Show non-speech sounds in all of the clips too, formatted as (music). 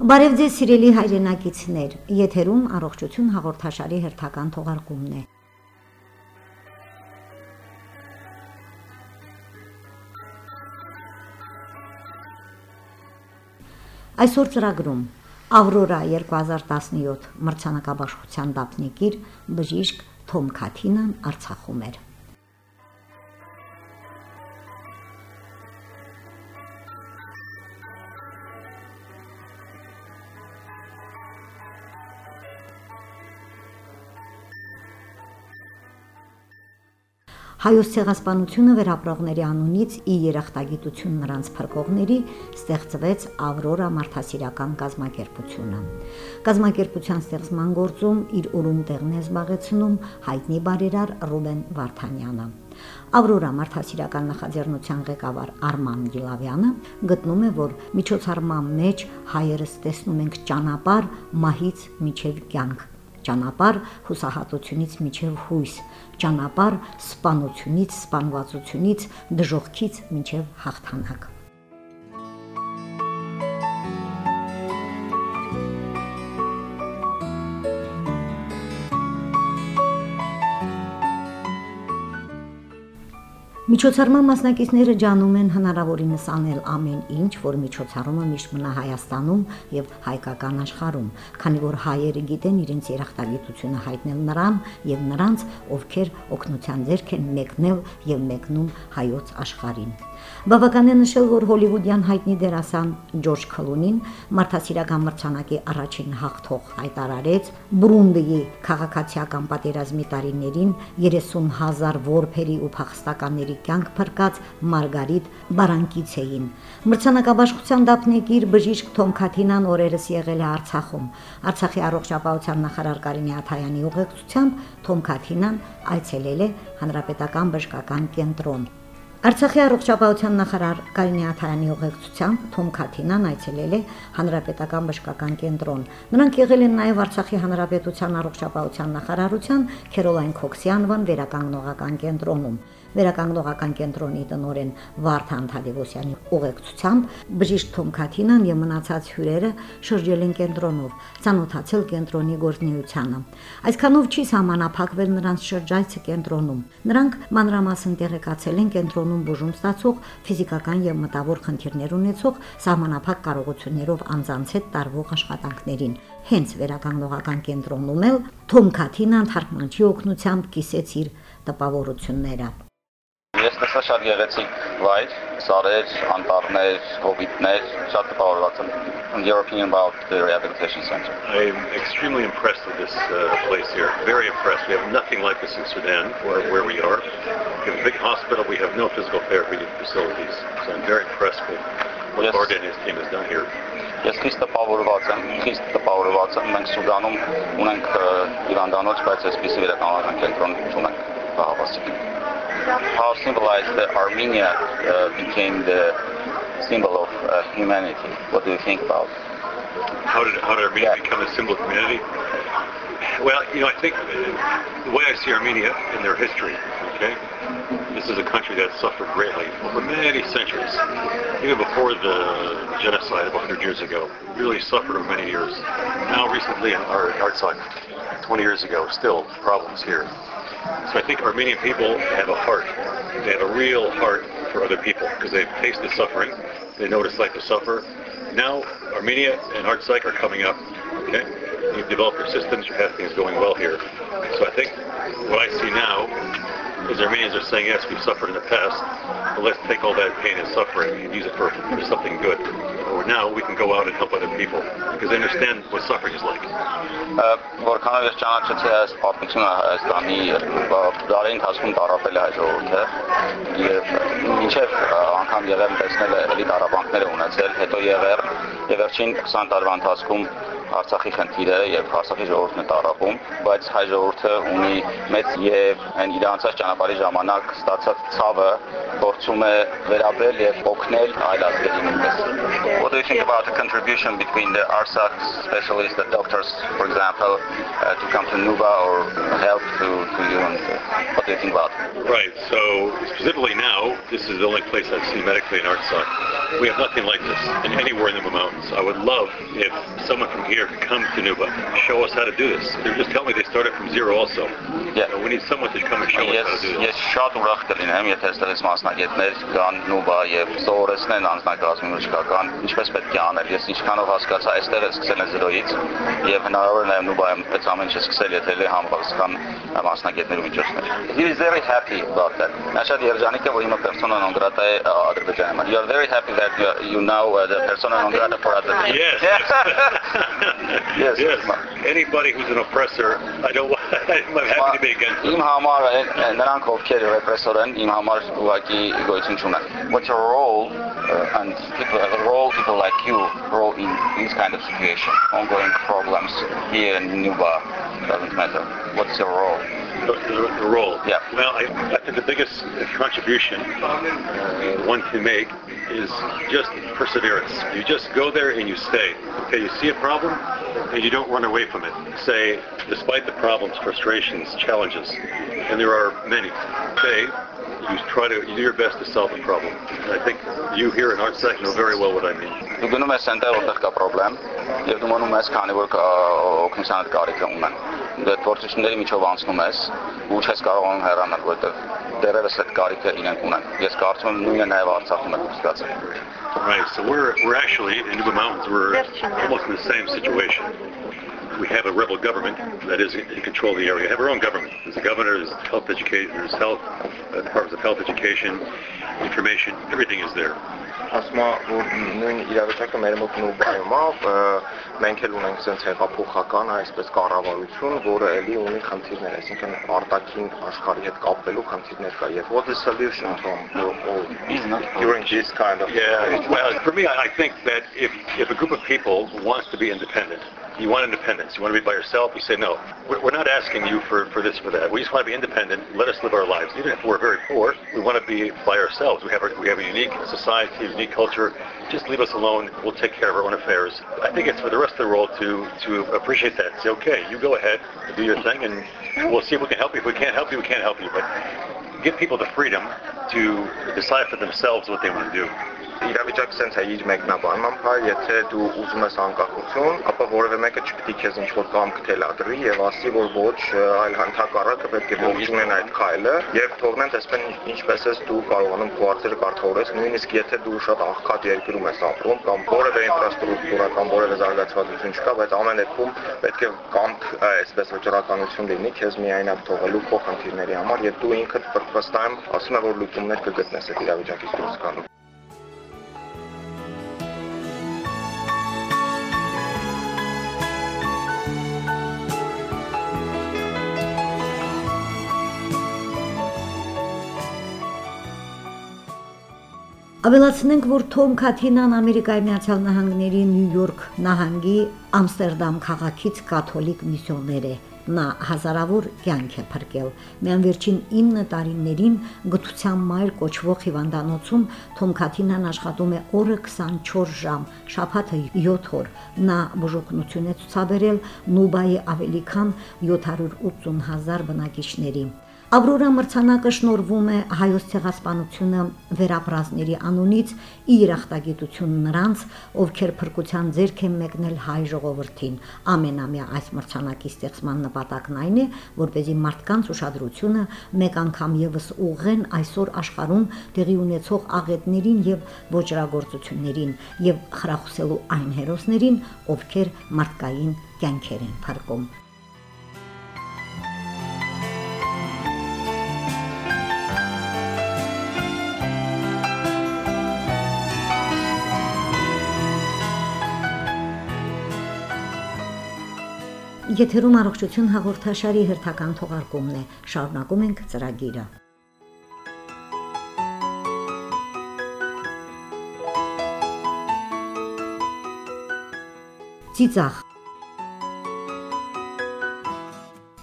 Բարև ձեզ սիրելի հայրենակիցներ, եթերում առողջություն հաղորդաշարի հերթական թողարկումն է։ Այսօր ծրագրում. Ավրորա 2017 մրցանակաբաշխության դափնեկիր բժիշկ Թոմ Քաթինան Արցախում էր։ Հայոց ցեղասպանությունը վերապրողների անունից ի երախտագիտություն նրանց փրկողների ստեղծվեց Ավրորա մարդասիրական կազմակերպությունը։ Կազմակերպության ստեղծման գործում իր ուրույն տեղն է զբաղեցնում հայտնի բարերար Ռուբեն Վարդանյանը։ Ավրորա մարդասիրական նախաձեռնության ղեկավար Արման Գիլավյանը գտնում է, որ միջոցառման մեջ հայերս տեսնում ենք ճանապարհ մահից միջև կյանք ճանապարհ հուսահատությունից միջև հույս, ճանապարհ սպանությունից, սպանվածությունից, դժողքից միջև հաղթանակ։ Միջոցառման մասնակիցները ջանում են հնարավորինս անել ամեն ինչ, որ միջոցառումը միշտ մնա Հայաստանում եւ հայկական աշխարհում, քանի որ հայերը գիտեն իրենց երախտագիտությունը հայտնել նրան եւ նրանց, ովքեր օգնության ձեռք են մեկնել եւ մեկնում հայոց աշխարհին։ Բավական է նշել, որ հոլիվուդյան հայտնի դերասան Ջորջ Քլունին մարդասիրական մրցանակի առաջին հաղթող հայտարարեց. Բուրունդիի քաղաքացիական պատերազմի տարիներին 30000 որբերի ու փախստականների կյանք փրկած Մարգարիտ Բարանկիցեին։ Մրցանակաբաշխության դափնեկիր բժիշկ Թոմ Քաթինան օրերս եղել է Արցախում։ Արցախի առողջապահության նախարար Կարինե Աթայանի ուղեկցությամբ Թոմ Քաթինան այցելել է Հանրապետական բժշկական կենտրոն։ Արցախի առողջապահության նախարար Կարինե Աթայանի ուղեկցությամբ Թոմ Քաթինան այցելել է Հանրապետական բժշկական կենտրոն։ Նրանք եղել են նաև Արցախի Հանրապետության առողջապահության նախարարության Քերոլայն Քոքսի անվան վերականգնողական կենտրոնում վերականգնողական կենտրոնի տնորեն Վարդան Թադևոսյանի ուղեկցությամբ բժիշկ Թոմ Քաթինան եւ մնացած հյուրերը շրջել են կենտրոնով, ցանոթացել կենտրոնի գործնեությանը։ Այսքանով չի սահմանափակվել նրանց շրջայցը կենտրոնում։ Նրանք մանրամասն տեղեկացել են կենտրոնում բուժում ստացող ֆիզիկական եւ մտավոր խնդիրներ ունեցող սահմանափակ կարողություններով անձանց հետ տարվող աշխատանքներին։ Հենց վերականգնողական կենտրոնում էլ Թոմ Քաթինան թարգմանչի օգնությամբ կիսեց իր տպավորությունները տեսա շատ գեղեցիկ վայր, սարեր, անտառներ, հովիտներ, շատ տպավորված եմ. In your opinion about the rehabilitation center? I'm extremely impressed with this uh, place here. Very impressed. We have nothing like this in Sudan, where, where we are. We have a big hospital. We have no physical therapy facilities. So I'm very impressed with what yes. Barden and his team has done here. Ես խիստ տպավորված եմ, խիստ տպավորված եմ։ Մենք Սուդանում ունենք հիվանդանոց, բայց այսպիսի վերականգնական կենտրոն չունենք բաղավասիկ how symbolized that Armenia uh, became the symbol of uh, humanity. What do you think about? How did how did Armenia yeah. become a symbol of humanity? Well, you know, I think the way I see Armenia in their history, okay, this is a country that suffered greatly over many centuries. Even before the genocide of 100 years ago, really suffered over many years. Now, recently in our Artsakh, 20 years ago, still problems here. So I think Armenian people have a heart. They have a real heart for other people because they've tasted suffering. They know what it's like to suffer. Now Armenia and Artsakh are coming up. Okay, you've developed your systems. You have things going well here. So I think what I see now is Armenians are saying, yes, we've suffered in the past, but let's take all that pain and suffering and use it for, for something good. Or now we can go out and help other people because they understand what suffering is like. Որքանով ես ճանաչեցի այս պատմությունը Հայաստանի դարի ընթացքում տարապել է հայ ժողովուրդը եւ մինչեւ անգամ եղել տեսնել էլի տարապանքներ ունեցել, հետո եղել եւ վերջին 20 տարվա ընթացքում Արցախի խնդիրը եւ Արցախի ժողովուրդն է տարապում, բայց հայ ժողովուրդը ունի մեծ եւ այն իր անցած ճանապարհի ժամանակ ստացած ցավը փորձում է վերաբերել եւ օգնել այլ ազգերի նույնպես։ What do you think about the contribution between the Artsakh specialists, the doctors, for example, uh, to come to Nuba or help to, to you? And uh, what do you think about? Right. So specifically now, this is the only place I've seen medically in Artsakh. We have nothing like this in anywhere in the Mountains. I would love if someone from here to come to Nuba, show us how to do this. They're just telling me they started from zero also. Yeah. So we need someone to come and show us Ես how to do this. ես շատ ուրախ կլինեմ, եթե այստեղից մասնագետներ գան նուբա եւ սովորեցնեն անձնակազմի մշկական ինչպես պետք է անել։ Ես ինչքանով հասկացա, այստեղ է սկսել են զրոյից եւ հնարավոր է նաեւ նուբայում այս ամեն ինչը սկսել, եթե լի համապատասխան մասնագետների միջոցներ։ He is very happy about that։ Նա շատ երջանիկ է, որ հիմա persona non grata է Ադրբեջանի համար։ You are very happy that you, are- you now uh, the persona non grata for Azerbaijan. Yes. (laughs) Yes. (laughs) yes. Yes. Anybody who's an oppressor, I don't. (laughs) I'm happy to be against. Им хамар наранков кери репрессорен, им хамар лаки гойтин чунан. What's your role uh, and people, uh, role people like you role in this kind of situation, ongoing problems here in Nuba? Doesn't matter. What's your role? The, the, role. Yeah. Well, I, I think the biggest contribution uh, one can make is just perseverance. You just go there and you stay. Okay, you see a problem and you don't run away from it. Say, despite the problems, frustrations, challenges, and there are many. Stay. You try to you do your best to solve the problem. And I think you here in Artsec know very well what I mean. Դու գնում ես այնտեղ որտեղ կա խնդրեմ եւ դու մնում ես քանի որ կա- օգնության կարիք ունեն։ Դու այդ փորձությունների միջով անցնում ես ու չես կարողանում հեռանալ, որտեղ درارة كاري كائنا كونا يس كارتون نويا نايف عرصاتنا بسكاسة Right, so we're, we're actually, in the Mountains, we're almost in the same situation. We have a rebel government that is in control of the area. We have our own government. There's a governor, there's health education, there's health, uh, departments of health education, information, everything is there. Ասում որ նույն իրավիճակը մեր մոտ նուբայում է մենք էլ ունենք sense հեղափոխական այսպես կառավարություն որը էլի ունի խնդիրներ այսինքն արտաքին աշխարհի հետ կապելու խնդիրներ կա եւ what is solution from during this kind of Yeah. Well, for me, I think that if if a group of people wants to be independent, you want independence. You want to be by yourself. You say no. We're, not asking you for for this for that. We just want to be independent. Let us live our lives. Even if we're very poor, we want to be by ourselves. We have a, we have a unique society, unique culture. Just leave us alone. We'll take care of our own affairs. I think it's for the rest of the world to to appreciate that. Say, okay, you go ahead, do your thing, and we'll see if we can help you. If we can't help you, we can't help you. But give people the freedom to decide for themselves what they want to do. Իրավիճակը sense է իր մեկնաբանման փայ, եթե դու ուզում ես անկախություն, ապա որևէ մեկը չպետք է քեզ ինչ որ կամք թելադրի եւ ասի, որ ոչ, այլ հանդակառակը պետք է ողջ ունեն այդ քայլը եւ թողնեն տեսնեն ինչպես ես դու կարողանում քո արծերը կարգավորես, նույնիսկ եթե դու շատ աղքատ երկրում ես ապրում կամ որևէ ինֆրաստրուկտուրա կամ որևէ զարգացվածություն չկա, բայց ամեն դեպքում պետք է կամք այսպես վճռականություն լինի քեզ միայնակ թողելու քո խնդիրների համար եւ դու ինքդ վստահ ասում եմ որ լուծումներ կգտնես այդ իրավիճակից դուրս գալու Ավելացնենք, որ Թոմ Քաթինան Ամերիկայի Միացյալ Նահանգների Նյու Յորք նահանգի Ամստերդամ քաղաքից կաթոլիկ միսիոներ է։ Նա հազարավոր կյանք է փրկել։ Միան վերջին 9 տարիներին գթության մայր կոչվող հիվանդանոցում Թոմ Քաթինան աշխատում է օրը 24 ժամ, շաբաթը 7 օր։ Նա բուժօգնություն է ցուցաբերել Նուբայի ավելի քան 780 հազար բնակիչների։ Ավրորա մրցանակը շնորվում է հայոց ցեղասպանությունը վերապրածների անունից իր ախտագիտություն նրանց, ովքեր փրկության ձեռք են մեկնել հայ ժողովրդին։ Ամենամյա այս մրցանակի ստեղծման նպատակն այն է, որպեսզի մարդկանց ուշադրությունը մեկ անգամ եւս ուղղեն այսօր աշխարհում տեղի ունեցող աղետներին եւ ոչրագործություններին եւ խրախուսելու այն հերոսներին, ովքեր մարդկային կյանքեր են փրկում։ Եթերում առողջություն հաղորդաշարի հերթական թողարկումն է։ Շարունակում ենք ծրագիրը։ Ծիծաղ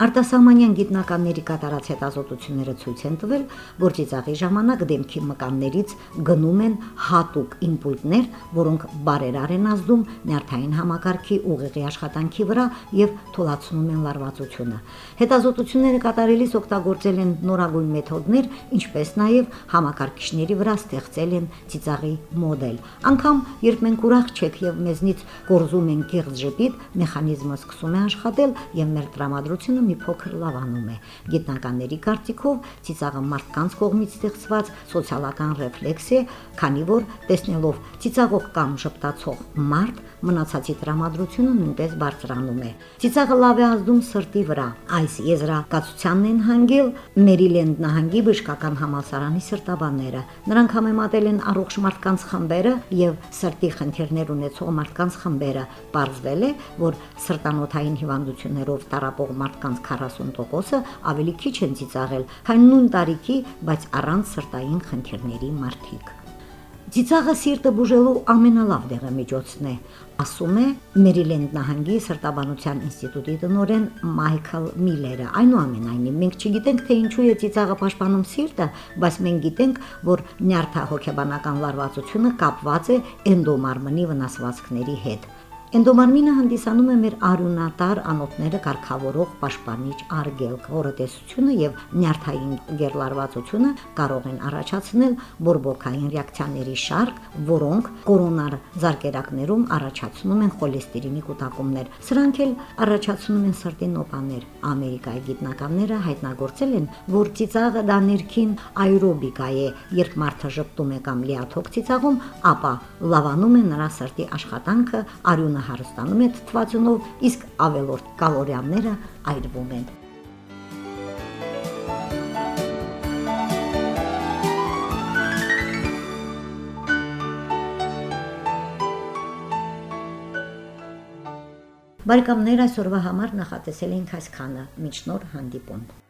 Արտասահմանյան գիտնականների կատարած հետազոտությունները ցույց են տվել, որ ծիծաղի ժամանակ դեմքի մկաններից գնում են հատուկ իմպուլսներ, որոնք բարերար են ազդում նյարդային համակարգի ուղեղի աշխատանքի վրա եւ թոլացնում են լարվածությունը։ Հետազոտությունները կատարելիս օգտագործել են նորագույն մեթոդներ, ինչպես նաեւ համակարգիչների վրա ստեղծել են ծիծաղի մոդել։ Անկամ երբ մենք ուրախ չենք եւ մեզնից կորզում են գեղձ ժպիտ, մեխանիզմը սկսում է աշխատել եւ մեր տրամադրությունը մի փոքր լավանում է։ Գիտնականների կարծիքով ծիծաղը մարդկանց կողմից ստեղծված սոցիալական ռեֆլեքս է, քանի որ տեսնելով ծիծաղող կամ շփտացող մարդ մնացածի տրամադրությունը նույնպես բարձրանում է։ Ծիծաղը լավ է ազդում սրտի վրա։ Այս եզրակացությանն են հանգել Մերիլենդ նահանգի բժշկական համալսարանի սրտաբանները։ Նրանք համեմատել են առողջ մարդկանց խմբերը եւ սրտի խնդիրներ ունեցող մարդկանց խմբերը։ Պարզվել է, որ սրտանոթային հիվանդություններով տարապող մարդկանց 40%-ը ավելի քիչ են ծիծաղել, քան նույն տարիքի, բայց առանց սրտային խնդիրների մարդիկ։ Ծիծաղը սիրտը բուժելու ամենալավ դեղամիջոցն է, ասում է Մերիլենդ նահանգի սրտաբանության ինստիտուտի տնօրեն Մայքլ Միլերը։ Այնուամենայնիվ, մենք չգիտենք, թե ինչու է ծիծաղը պաշտպանում սիրտը, բայց մենք գիտենք, որ նյարդահոգեբանական լարվածությունը կապված է էնդոմարմնի վնասվածքների հետ։ Էնդոմարմինը հանդիսանում է մեր արյունատար անոթները կարգավորող պաշտպանիչ արգելք, որը տեսությունը եւ նյարդային գերլարվածությունը կարող են առաջացնել բորբոքային ռեակցիաների շարք, որոնք կորոնար զարկերակներում առաջացնում են խոլեստերինի կուտակումներ։ Սրանք էլ առաջացնում են սրտի նոպաներ։ Ամերիկայի գիտնականները հայտնագործել են, որ ծիծաղը դա ներքին աերոբիկա է, երբ մարդը ժպտում է կամ լիաթոք ծիծաղում, ապա լավանում է նրա սրտի աշխատանքը, արյունը կալորիանը հարստանում է թթվածունով, իսկ ավելորդ կալորիաները այրվում են։ Բարեկամներ այսօրվա համար նախատեսել ենք այսքանը։ Մինչ նոր հանդիպում։